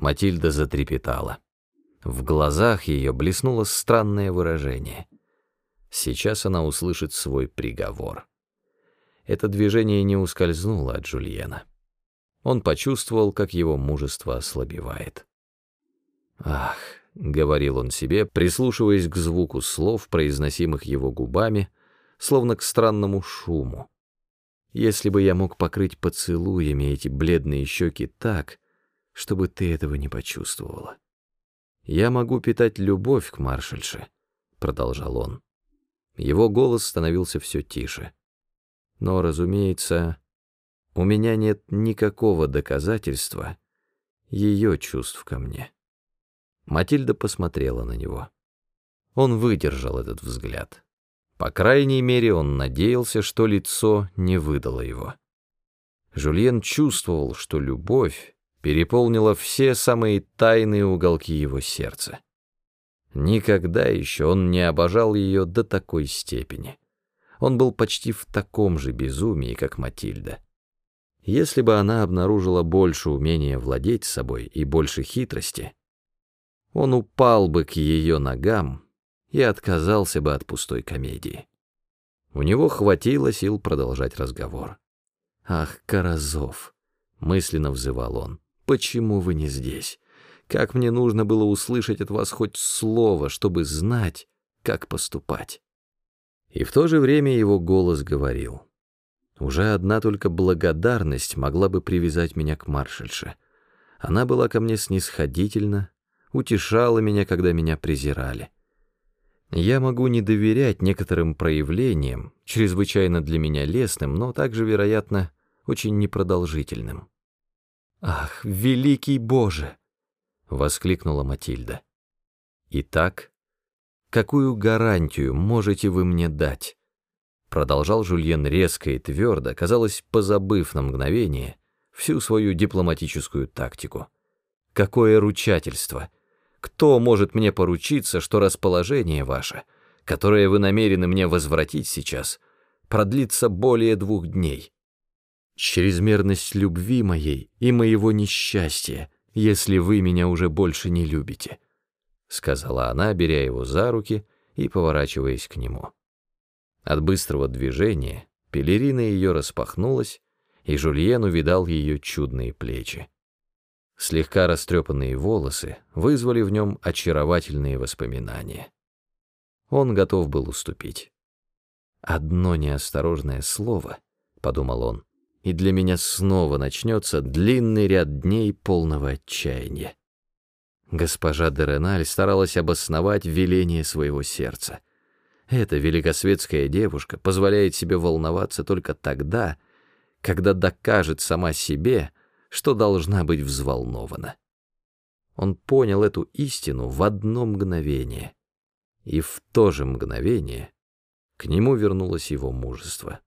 Матильда затрепетала. В глазах ее блеснуло странное выражение. Сейчас она услышит свой приговор. Это движение не ускользнуло от Жульена. Он почувствовал, как его мужество ослабевает. «Ах», — говорил он себе, прислушиваясь к звуку слов, произносимых его губами, словно к странному шуму. «Если бы я мог покрыть поцелуями эти бледные щеки так, чтобы ты этого не почувствовала. Я могу питать любовь к маршальше», — продолжал он. Его голос становился все тише. «Но, разумеется, у меня нет никакого доказательства ее чувств ко мне». Матильда посмотрела на него. Он выдержал этот взгляд. По крайней мере, он надеялся, что лицо не выдало его. Жульен чувствовал, что любовь переполнила все самые тайные уголки его сердца. Никогда еще он не обожал ее до такой степени. Он был почти в таком же безумии, как Матильда. Если бы она обнаружила больше умения владеть собой и больше хитрости, он упал бы к ее ногам и отказался бы от пустой комедии. У него хватило сил продолжать разговор. «Ах, Каразов!» — мысленно взывал он. «Почему вы не здесь? Как мне нужно было услышать от вас хоть слово, чтобы знать, как поступать?» И в то же время его голос говорил. Уже одна только благодарность могла бы привязать меня к маршальше. Она была ко мне снисходительна, утешала меня, когда меня презирали. Я могу не доверять некоторым проявлениям, чрезвычайно для меня лестным, но также, вероятно, очень непродолжительным. «Ах, великий Боже!» — воскликнула Матильда. «Итак, какую гарантию можете вы мне дать?» Продолжал Жульен резко и твердо, казалось, позабыв на мгновение всю свою дипломатическую тактику. «Какое ручательство!» Кто может мне поручиться, что расположение ваше, которое вы намерены мне возвратить сейчас, продлится более двух дней? Чрезмерность любви моей и моего несчастья, если вы меня уже больше не любите, — сказала она, беря его за руки и поворачиваясь к нему. От быстрого движения пелерина ее распахнулась, и Жульен увидал ее чудные плечи. Слегка растрепанные волосы вызвали в нем очаровательные воспоминания. Он готов был уступить. «Одно неосторожное слово», — подумал он, — «и для меня снова начнется длинный ряд дней полного отчаяния». Госпожа Дереналь старалась обосновать веление своего сердца. Эта великосветская девушка позволяет себе волноваться только тогда, когда докажет сама себе, что должна быть взволнована. Он понял эту истину в одно мгновение, и в то же мгновение к нему вернулось его мужество.